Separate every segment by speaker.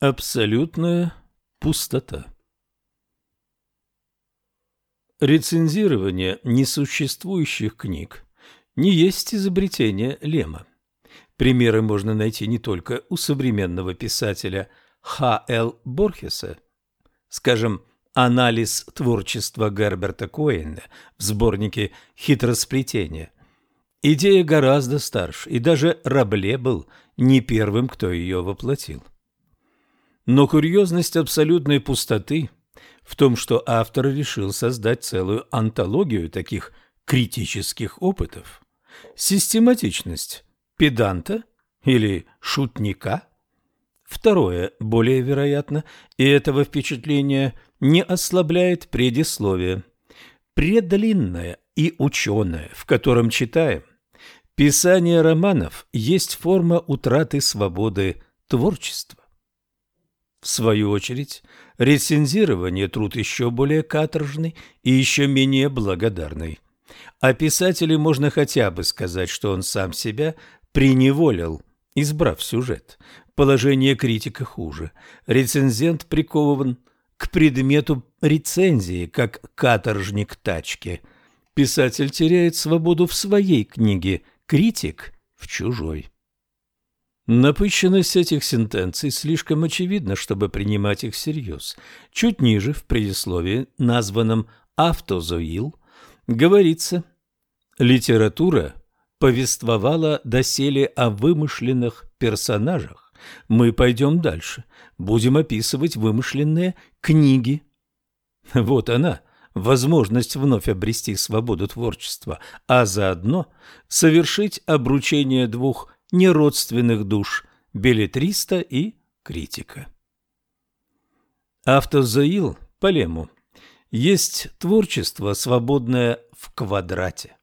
Speaker 1: Абсолютная пустота. Рецензирование несуществующих книг не есть изобретение Лема. Примеры можно найти не только у современного писателя Х. Л. Борхеса, скажем, анализ творчества Герберта Коэна в сборнике «Хитросплетение». Идея гораздо старше, и даже Рабле был не первым, кто ее воплотил. Но курьезность абсолютной пустоты в том, что автор решил создать целую антологию таких критических опытов. Систематичность педанта или шутника? Второе, более вероятно, и этого впечатления не ослабляет предисловие. Предлинное и ученое, в котором читаем, писание романов есть форма утраты свободы творчества. В свою очередь, рецензирование – труд еще более каторжный и еще менее благодарный. О писателе можно хотя бы сказать, что он сам себя приневолил, избрав сюжет. Положение критика хуже. Рецензент прикован к предмету рецензии, как каторжник тачки. Писатель теряет свободу в своей книге, критик – в чужой. Напыщенность этих сентенций слишком очевидна, чтобы принимать их всерьез. Чуть ниже, в предисловии, названном «Автозоил», говорится «Литература повествовала доселе о вымышленных персонажах. Мы пойдем дальше, будем описывать вымышленные книги». Вот она, возможность вновь обрести свободу творчества, а заодно совершить обручение двух неродственных душ – билетриста и критика. Автозаил по лему есть творчество, свободное в квадрате,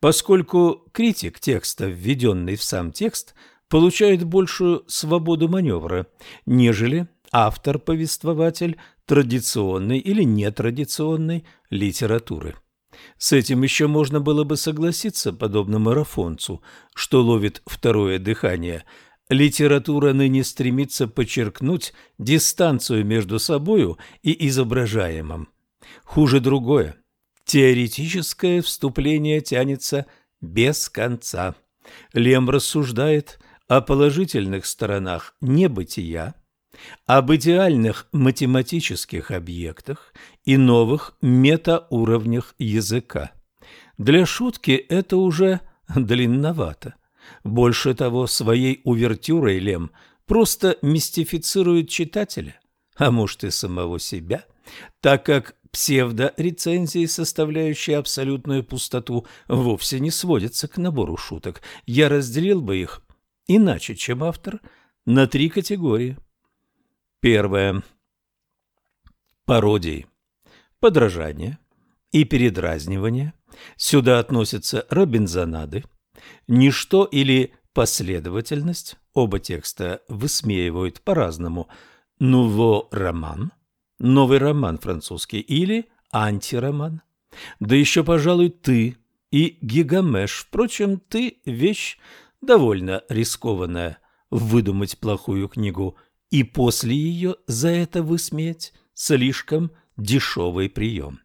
Speaker 1: поскольку критик текста, введенный в сам текст, получает большую свободу маневра, нежели автор-повествователь традиционной или нетрадиционной литературы. С этим еще можно было бы согласиться, подобно марафонцу, что ловит второе дыхание. Литература ныне стремится подчеркнуть дистанцию между собою и изображаемым. Хуже другое. Теоретическое вступление тянется без конца. Лем рассуждает о положительных сторонах небытия, об идеальных математических объектах и новых метауровнях языка. Для шутки это уже длинновато. Больше того, своей увертюрой Лем просто мистифицирует читателя, а может и самого себя, так как псевдорецензии, составляющие абсолютную пустоту, вовсе не сводятся к набору шуток. Я разделил бы их иначе, чем автор, на три категории. Первое. Пародии, подражание и передразнивание. Сюда относятся робинзонады, ничто или последовательность. Оба текста высмеивают по-разному. Нуво роман, новый роман французский или антироман. Да еще, пожалуй, ты и гигамеш. Впрочем, ты – вещь довольно рискованная. Выдумать плохую книгу и после ее за это высмеять слишком дешевый прием.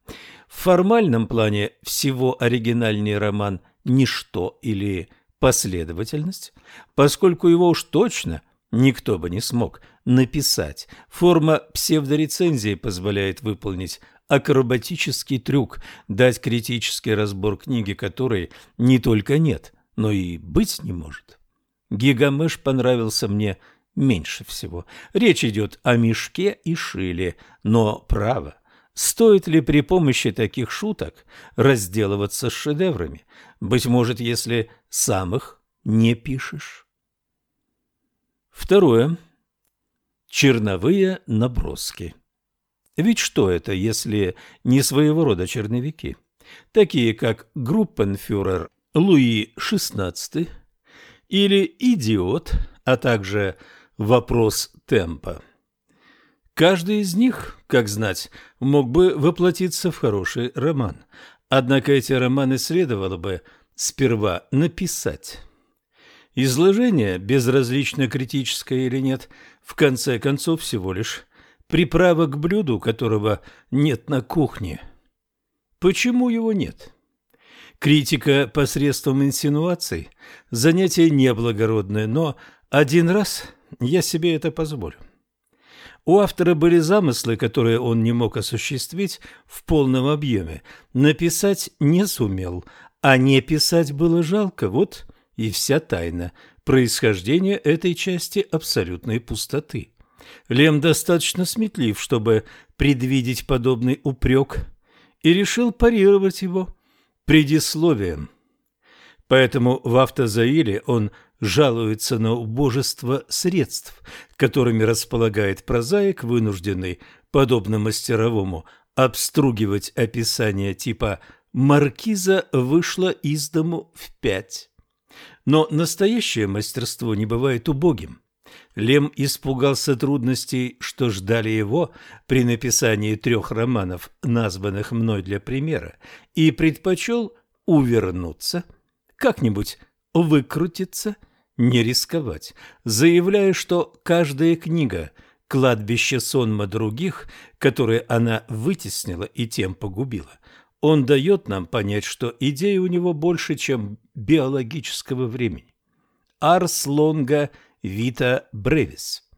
Speaker 1: В формальном плане всего оригинальный роман «Ничто» или «Последовательность», поскольку его уж точно никто бы не смог написать. Форма псевдорецензии позволяет выполнить акробатический трюк, дать критический разбор книги, которой не только нет, но и быть не может. Гигамеш понравился мне меньше всего. Речь идет о мешке и шиле, но право. Стоит ли при помощи таких шуток разделываться с шедеврами? Быть может, если сам их не пишешь? Второе. Черновые наброски. Ведь что это, если не своего рода черновики? Такие как Группенфюрер Луи XVI или Идиот, а также вопрос темпа. Каждый из них, как знать, мог бы воплотиться в хороший роман. Однако эти романы следовало бы сперва написать. Изложение, безразлично критическое или нет, в конце концов всего лишь приправа к блюду, которого нет на кухне. Почему его нет? Критика посредством инсинуаций – занятие неблагородное, но один раз я себе это позволю. У автора были замыслы, которые он не мог осуществить в полном объеме. Написать не сумел, а не писать было жалко. Вот и вся тайна происхождения этой части абсолютной пустоты. Лем достаточно сметлив, чтобы предвидеть подобный упрек, и решил парировать его предисловием. Поэтому в автозаиле он жалуется на убожество средств, которыми располагает прозаик, вынужденный, подобно мастеровому, обстругивать описание типа «Маркиза вышла из дому в пять». Но настоящее мастерство не бывает убогим. Лем испугался трудностей, что ждали его при написании трех романов, названных мной для примера, и предпочел увернуться, как-нибудь выкрутиться, не рисковать, заявляя, что каждая книга – кладбище сонма других, которые она вытеснила и тем погубила. Он дает нам понять, что идеи у него больше, чем биологического времени. Арс лонга – Вита Бревис.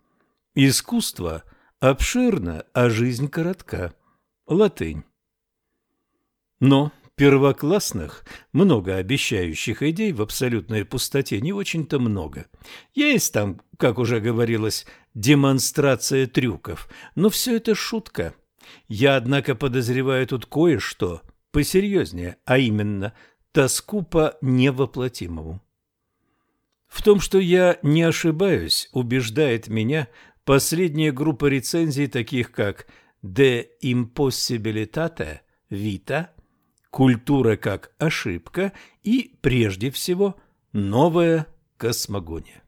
Speaker 1: Искусство обширно, а жизнь коротка. Латынь. Но первоклассных, многообещающих идей в абсолютной пустоте не очень-то много. Есть там, как уже говорилось, демонстрация трюков, но все это шутка. Я, однако, подозреваю тут кое-что посерьезнее, а именно тоску по невоплотимому. В том, что я не ошибаюсь, убеждает меня последняя группа рецензий, таких как «De Impossibilitate», «Vita», «Культура как ошибка» и, прежде всего, «Новая космогония».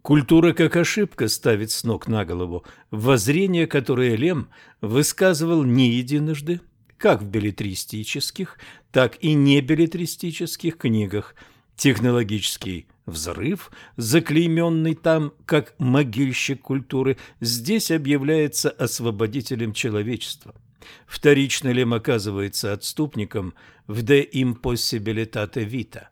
Speaker 1: Культура как ошибка ставит с ног на голову воззрение, которое Лем высказывал не единожды, как в билетристических, так и небилетристических книгах. Технологический Взрыв, заклейменный там как могильщик культуры, здесь объявляется освободителем человечества. Вторично Лем оказывается отступником в «De impossibilitate vita».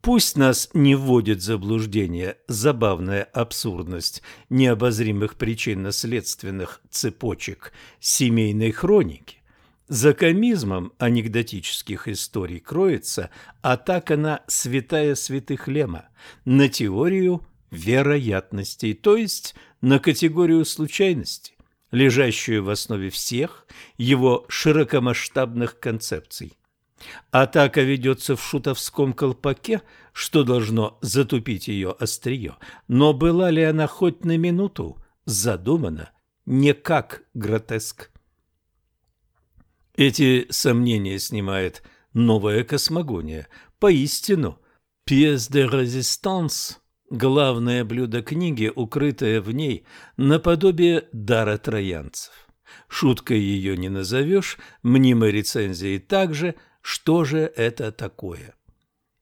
Speaker 1: Пусть нас не вводит заблуждение забавная абсурдность необозримых причинно-следственных цепочек семейной хроники, за комизмом анекдотических историй кроется атака на святая святых Лема, на теорию вероятностей, то есть на категорию случайности, лежащую в основе всех его широкомасштабных концепций. Атака ведется в шутовском колпаке, что должно затупить ее острие, но была ли она хоть на минуту задумана не как гротеск? Эти сомнения снимает новая космогония. Поистину, «Pièce de résistance» – главное блюдо книги, укрытое в ней наподобие дара троянцев. Шуткой ее не назовешь, мнимой рецензией также, что же это такое?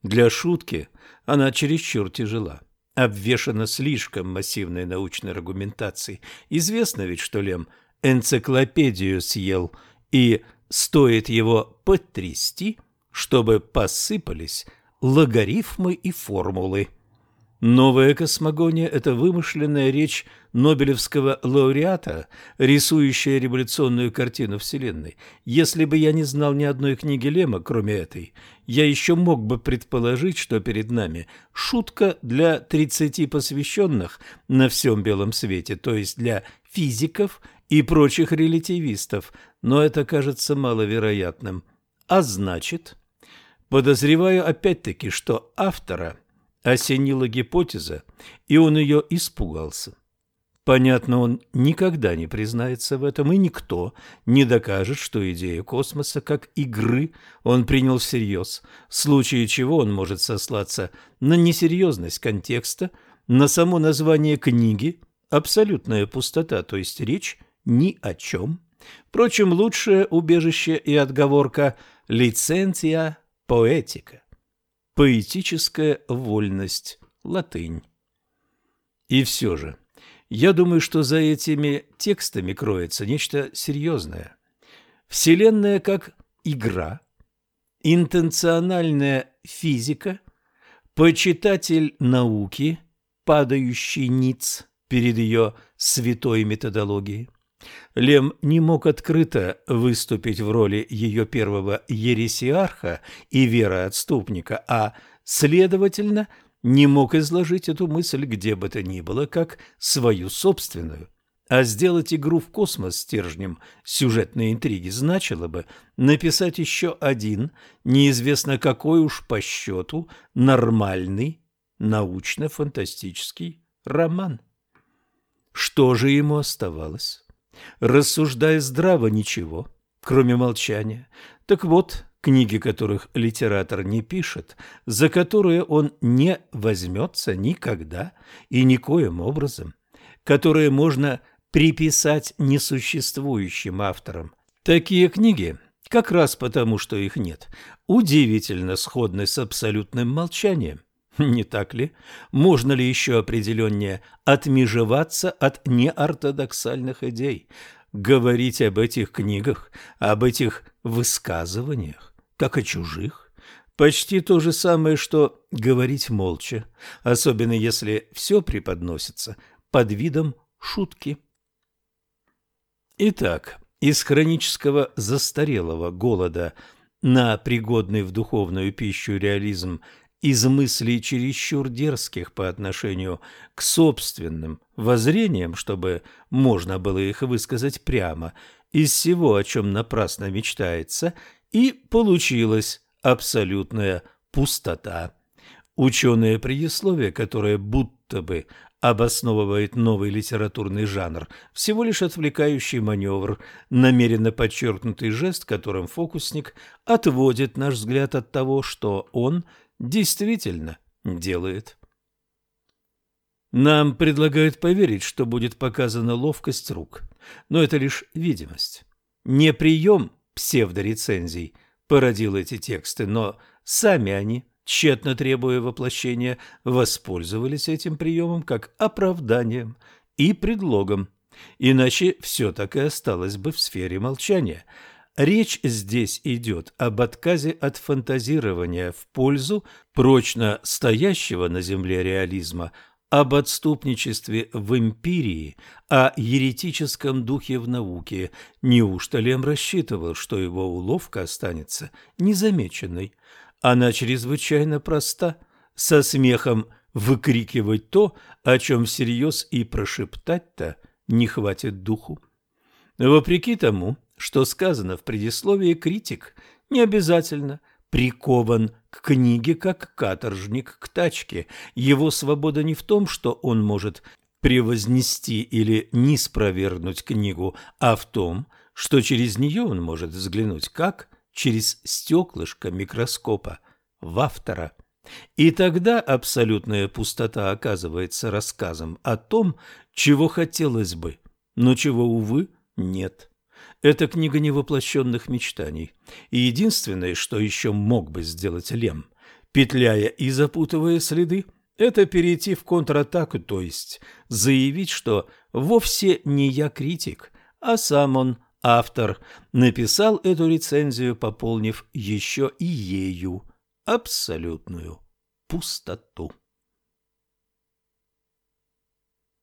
Speaker 1: Для шутки она чересчур тяжела, обвешана слишком массивной научной аргументацией. Известно ведь, что Лем энциклопедию съел и Стоит его потрясти, чтобы посыпались логарифмы и формулы. Новая космогония – это вымышленная речь Нобелевского лауреата, рисующая революционную картину Вселенной. Если бы я не знал ни одной книги Лема, кроме этой, я еще мог бы предположить, что перед нами шутка для тридцати посвященных на всем белом свете, то есть для физиков и прочих релятивистов, но это кажется маловероятным. А значит, подозреваю опять-таки, что автора осенила гипотеза, и он ее испугался. Понятно, он никогда не признается в этом, и никто не докажет, что идею космоса как игры он принял всерьез, в случае чего он может сослаться на несерьезность контекста, на само название книги «Абсолютная пустота», то есть речь ни о чем. Впрочем, лучшее убежище и отговорка – лицензия поэтика. Поэтическая вольность, латынь. И все же, я думаю, что за этими текстами кроется нечто серьезное. Вселенная как игра, интенциональная физика, почитатель науки, падающий ниц перед ее святой методологией. Лем не мог открыто выступить в роли ее первого ересиарха и вероотступника, а, следовательно, не мог изложить эту мысль где бы то ни было, как свою собственную. А сделать игру в космос стержнем сюжетной интриги значило бы написать еще один, неизвестно какой уж по счету, нормальный научно-фантастический роман. Что же ему оставалось? Рассуждая здраво, ничего, кроме молчания. Так вот, книги которых литератор не пишет, за которые он не возьмется никогда и никоим образом, которые можно приписать несуществующим авторам. Такие книги, как раз потому, что их нет, удивительно сходны с абсолютным молчанием. Не так ли? Можно ли еще определеннее отмежеваться от неортодоксальных идей, говорить об этих книгах, об этих высказываниях, как о чужих? Почти то же самое, что говорить молча, особенно если все преподносится под видом шутки. Итак, из хронического застарелого голода на пригодный в духовную пищу реализм из мыслей чересчур дерзких по отношению к собственным воззрениям, чтобы можно было их высказать прямо, из всего, о чем напрасно мечтается, и получилась абсолютная пустота. Ученое предисловие, которое будто бы обосновывает новый литературный жанр, всего лишь отвлекающий маневр, намеренно подчеркнутый жест, которым фокусник отводит наш взгляд от того, что он – действительно делает. Нам предлагают поверить, что будет показана ловкость рук, но это лишь видимость. Не прием псевдорецензий породил эти тексты, но сами они, тщетно требуя воплощения, воспользовались этим приемом как оправданием и предлогом. Иначе все так и осталось бы в сфере молчания – Речь здесь идет об отказе от фантазирования в пользу прочно стоящего на земле реализма, об отступничестве в империи, о еретическом духе в науке. Неужто Лем рассчитывал, что его уловка останется незамеченной? Она чрезвычайно проста, со смехом выкрикивать то, о чем всерьез и прошептать-то не хватит духу. Вопреки тому, что сказано в предисловии, критик не обязательно прикован к книге как каторжник к тачке. Его свобода не в том, что он может превознести или неспровергнуть книгу, а в том, что через нее он может взглянуть как через стеклышко микроскопа в автора. И тогда абсолютная пустота оказывается рассказом о том, чего хотелось бы, но чего, увы, нет. Это книга невоплощенных мечтаний. И единственное, что еще мог бы сделать Лем, петляя и запутывая следы, это перейти в контратаку, то есть заявить, что вовсе не я критик, а сам он, автор, написал эту рецензию, пополнив еще и ею абсолютную пустоту.